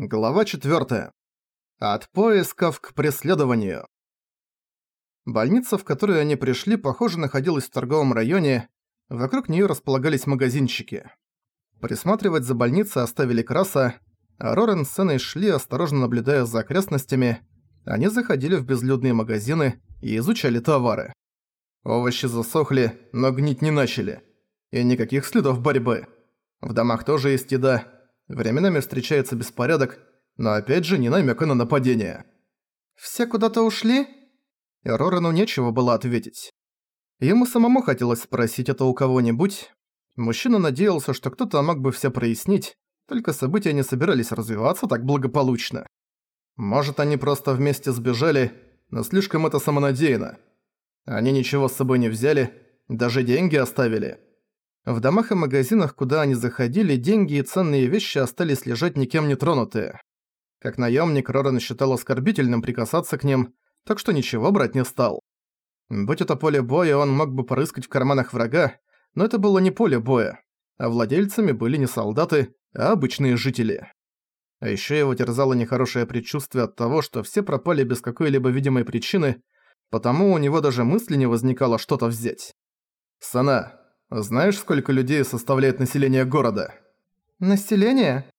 Глава 4. От поисков к преследованию. Больница, в которую они пришли, похоже, находилась в торговом районе. Вокруг неё располагались магазинчики. Присматривать за больницей оставили Краса, а Рорен с Сеной шли, осторожно наблюдая за окрестностями. Они заходили в безлюдные магазины и изучали товары. Овощи засохли, но гнить не начали. И никаких следов борьбы. В домах тоже есть еда, Временами встречается беспорядок, но опять же не намека на нападение. «Все куда-то ушли?» И Рорану нечего было ответить. Ему самому хотелось спросить это у кого-нибудь. Мужчина надеялся, что кто-то мог бы все прояснить, только события не собирались развиваться так благополучно. Может, они просто вместе сбежали, но слишком это самонадеянно. Они ничего с собой не взяли, даже деньги оставили. В домах и магазинах, куда они заходили, деньги и ценные вещи остались лежать никем не тронутые. Как наемник, Роран считал оскорбительным прикасаться к ним, так что ничего брать не стал. Будь это поле боя, он мог бы порыскать в карманах врага, но это было не поле боя, а владельцами были не солдаты, а обычные жители. А ещё его терзало нехорошее предчувствие от того, что все пропали без какой-либо видимой причины, потому у него даже мысли не возникало что-то взять. «Сана, знаешь, сколько людей составляет население города?» «Население?»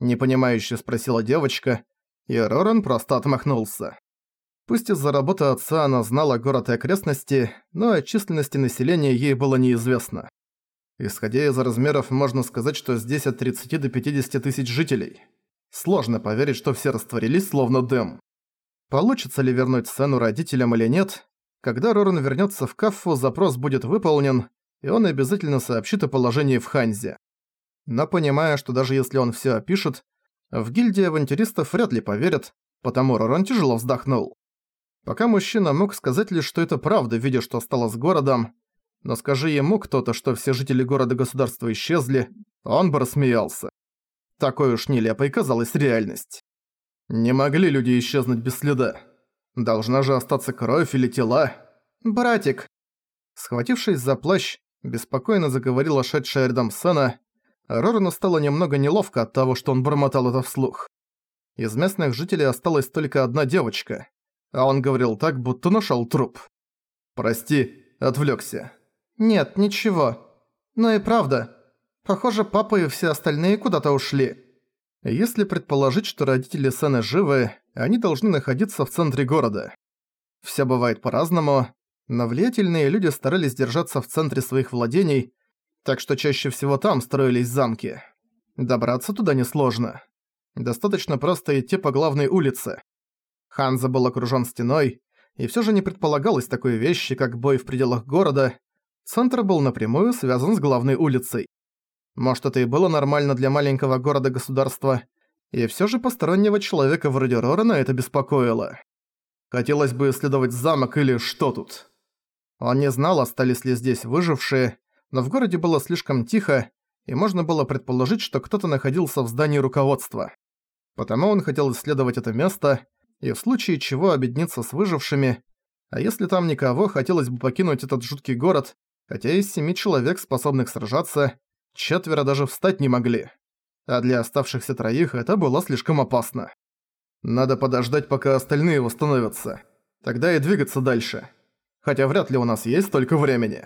Непонимающе спросила девочка, и Роран просто отмахнулся. Пусть из-за работы отца она знала город и окрестности, но о численности населения ей было неизвестно. Исходя из размеров, можно сказать, что здесь от 30 до 50 тысяч жителей. Сложно поверить, что все растворились словно дым. Получится ли вернуть сцену родителям или нет? Когда Роран вернется в Каффу, запрос будет выполнен, и он обязательно сообщит о положении в Ханзе. Но понимая, что даже если он всё опишет, в гильдии авантюристов вряд ли поверят, потому Роран тяжело вздохнул. Пока мужчина мог сказать лишь, что это правда, видя, что стало с городом, но скажи ему кто-то, что все жители города-государства исчезли, он бы рассмеялся. Такой уж нелепой казалась реальность. Не могли люди исчезнуть без следа. Должна же остаться кровь или тела. «Братик!» Схватившись за плащ, Беспокойно заговорила шедшая рядом Сана. Рорану стало немного неловко от того, что он бормотал это вслух. Из местных жителей осталась только одна девочка, а он говорил так, будто нашёл труп. «Прости, отвлёкся». «Нет, ничего. Но и правда. Похоже, папа и все остальные куда-то ушли». Если предположить, что родители Сэна живы, они должны находиться в центре города. Всё бывает по-разному, но влиятельные люди старались держаться в центре своих владений, так что чаще всего там строились замки. Добраться туда несложно. Достаточно просто идти по главной улице. Ханза был окружён стеной, и всё же не предполагалось такой вещи, как бой в пределах города. Центр был напрямую связан с главной улицей. Может, это и было нормально для маленького города-государства, и всё же постороннего человека вроде Рорана это беспокоило. Хотелось бы исследовать замок или что тут. Он не знал, остались ли здесь выжившие, но в городе было слишком тихо, и можно было предположить, что кто-то находился в здании руководства. Потому он хотел исследовать это место, и в случае чего объединиться с выжившими, а если там никого, хотелось бы покинуть этот жуткий город, хотя из семи человек, способных сражаться, четверо даже встать не могли. А для оставшихся троих это было слишком опасно. Надо подождать, пока остальные восстановятся. Тогда и двигаться дальше хотя вряд ли у нас есть столько времени.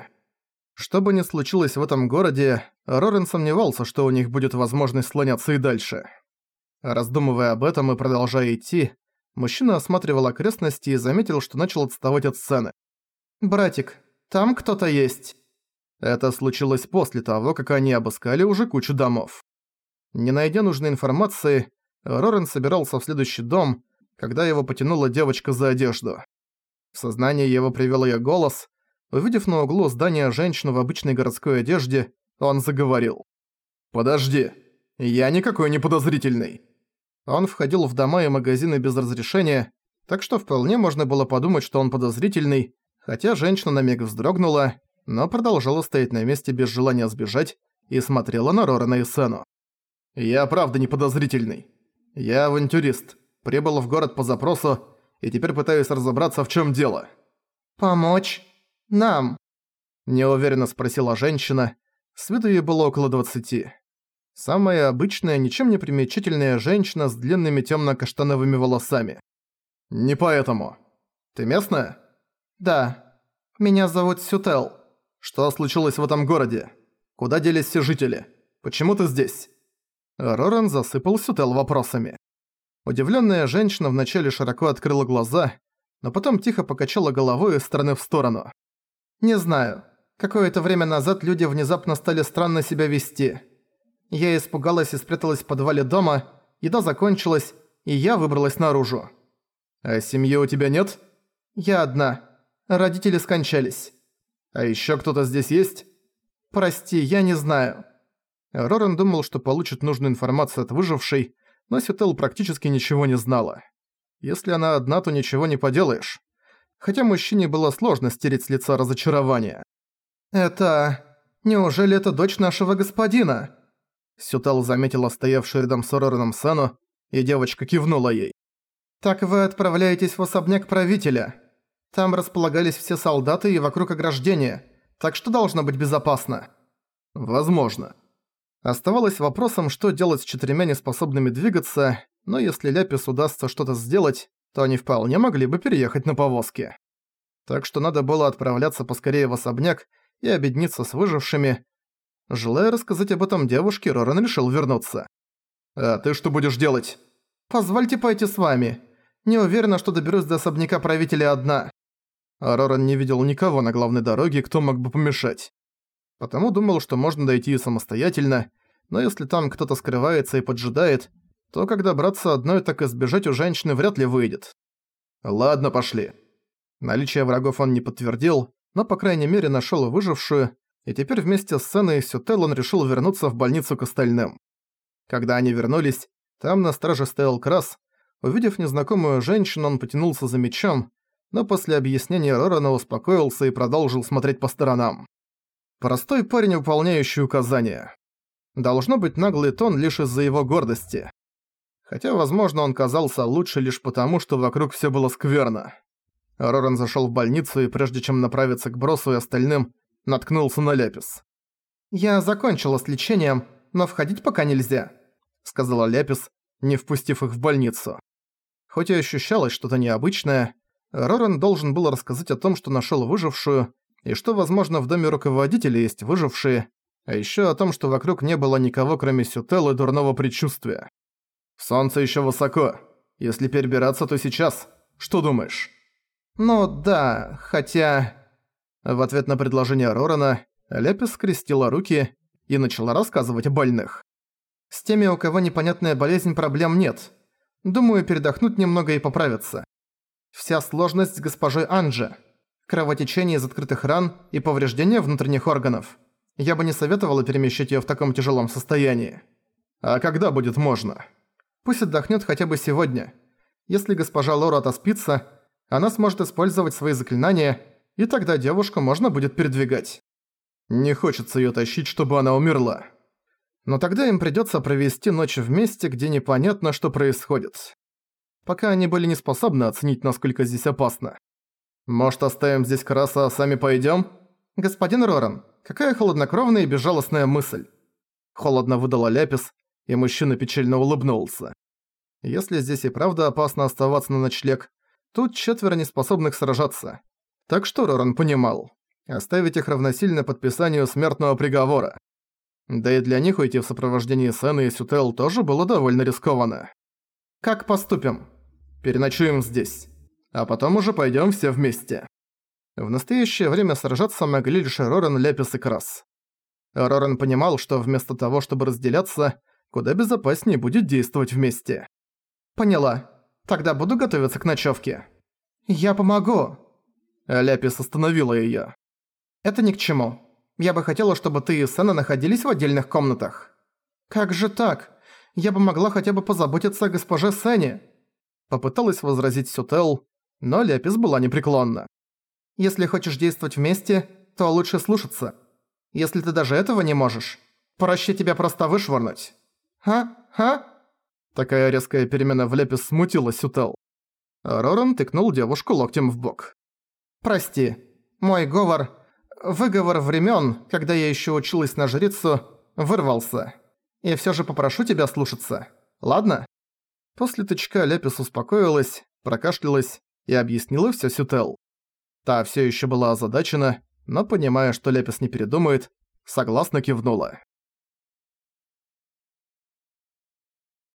Что бы ни случилось в этом городе, Рорен сомневался, что у них будет возможность слоняться и дальше. Раздумывая об этом и продолжая идти, мужчина осматривал окрестности и заметил, что начал отставать от сцены. «Братик, там кто-то есть». Это случилось после того, как они обыскали уже кучу домов. Не найдя нужной информации, Рорен собирался в следующий дом, когда его потянула девочка за одежду. В сознание его привел ее голос. Увидев на углу здания женщину в обычной городской одежде, он заговорил. «Подожди, я никакой не подозрительный». Он входил в дома и магазины без разрешения, так что вполне можно было подумать, что он подозрительный, хотя женщина на миг вздрогнула, но продолжала стоять на месте без желания сбежать и смотрела на Рорана и Сену. «Я правда не подозрительный. Я авантюрист. Прибыл в город по запросу, и теперь пытаюсь разобраться, в чем дело». «Помочь? Нам?» Неуверенно спросила женщина. С виду ей было около двадцати. Самая обычная, ничем не примечательная женщина с длинными темно-каштановыми волосами. «Не поэтому. Ты местная?» «Да. Меня зовут Сютел». «Что случилось в этом городе? Куда делись все жители? Почему ты здесь?» Роран засыпал Сютел вопросами. Удивленная женщина вначале широко открыла глаза, но потом тихо покачала головой из стороны в сторону. «Не знаю. Какое-то время назад люди внезапно стали странно себя вести. Я испугалась и спряталась в подвале дома, еда закончилась, и я выбралась наружу». «А семьи у тебя нет?» «Я одна. Родители скончались». «А ещё кто-то здесь есть?» «Прости, я не знаю». Роран думал, что получит нужную информацию от выжившей, но Сютел практически ничего не знала. Если она одна, то ничего не поделаешь. Хотя мужчине было сложно стереть с лица разочарование. «Это... Неужели это дочь нашего господина?» Сютел заметила стоявшую рядом с Рораном Сану, и девочка кивнула ей. «Так вы отправляетесь в особняк правителя. Там располагались все солдаты и вокруг ограждения, так что должно быть безопасно». «Возможно». Оставалось вопросом, что делать с четырьмя неспособными двигаться, но если Ляпис удастся что-то сделать, то они вполне могли бы переехать на повозке. Так что надо было отправляться поскорее в особняк и объединиться с выжившими. Желая рассказать об этом девушке, Роран решил вернуться. «А ты что будешь делать?» «Позвольте пойти с вами. Не уверена, что доберусь до особняка правителя одна». А Роран не видел никого на главной дороге, кто мог бы помешать. Потому думал, что можно дойти и самостоятельно, но если там кто-то скрывается и поджидает, то как добраться одной, так и сбежать у женщины вряд ли выйдет. Ладно, пошли. Наличие врагов он не подтвердил, но по крайней мере нашёл выжившую, и теперь вместе с Сеной Сютел он решил вернуться в больницу к остальным. Когда они вернулись, там на страже стоял Крас. Увидев незнакомую женщину, он потянулся за мечом, но после объяснения Рорана успокоился и продолжил смотреть по сторонам. Простой парень, выполняющий указания. Должно быть наглый тон лишь из-за его гордости. Хотя, возможно, он казался лучше лишь потому, что вокруг всё было скверно. Роран зашёл в больницу и прежде чем направиться к Бросу и остальным, наткнулся на Ляпис. «Я закончила с лечением, но входить пока нельзя», — сказала Ляпис, не впустив их в больницу. Хоть и ощущалось что-то необычное, Роран должен был рассказать о том, что нашёл выжившую, и что, возможно, в доме руководителя есть выжившие, а ещё о том, что вокруг не было никого, кроме Сютел и дурного предчувствия. «Солнце ещё высоко. Если перебираться, то сейчас. Что думаешь?» «Ну да, хотя...» В ответ на предложение Рорана, Лепис скрестила руки и начала рассказывать о больных. «С теми, у кого непонятная болезнь, проблем нет. Думаю, передохнуть немного и поправиться. Вся сложность с госпожой Анджи кровотечение из открытых ран и повреждения внутренних органов. Я бы не советовала перемещать её в таком тяжелом состоянии. А когда будет можно? Пусть отдохнёт хотя бы сегодня. Если госпожа Лора отоспится, она сможет использовать свои заклинания, и тогда девушку можно будет передвигать. Не хочется её тащить, чтобы она умерла. Но тогда им придётся провести ночь вместе, где непонятно, что происходит. Пока они были не способны оценить, насколько здесь опасно. «Может, оставим здесь Краса, а сами пойдём?» «Господин Роран, какая холоднокровная и безжалостная мысль!» Холодно выдала Ляпис, и мужчина печально улыбнулся. Если здесь и правда опасно оставаться на ночлег, тут четверо неспособных сражаться. Так что Роран понимал. Оставить их равносильно подписанию смертного приговора. Да и для них уйти в сопровождении Сэна и Сютел тоже было довольно рискованно. «Как поступим?» «Переночуем здесь» а потом уже пойдём все вместе. В настоящее время сражаться могли лишь Роран, Ляпис и Крас. Роран понимал, что вместо того, чтобы разделяться, куда безопаснее будет действовать вместе. «Поняла. Тогда буду готовиться к ночевке». «Я помогу». Ляпис остановила её. «Это ни к чему. Я бы хотела, чтобы ты и Сэна находились в отдельных комнатах». «Как же так? Я бы могла хотя бы позаботиться о госпоже Сэне». Попыталась возразить Сютел, но Лепис была непреклонна. «Если хочешь действовать вместе, то лучше слушаться. Если ты даже этого не можешь, проще тебя просто вышвырнуть». «Ха? Ха?» Такая резкая перемена в Лепис смутила Сютел. Роран тыкнул девушку локтем в бок. «Прости, мой говор, выговор времен, когда я еще училась на жрицу, вырвался. И всё же попрошу тебя слушаться. Ладно?» После тычка Ляпис успокоилась, прокашлялась и объяснила всё Сютел. Та всё ещё была озадачена, но, понимая, что Ляпис не передумает, согласно кивнула.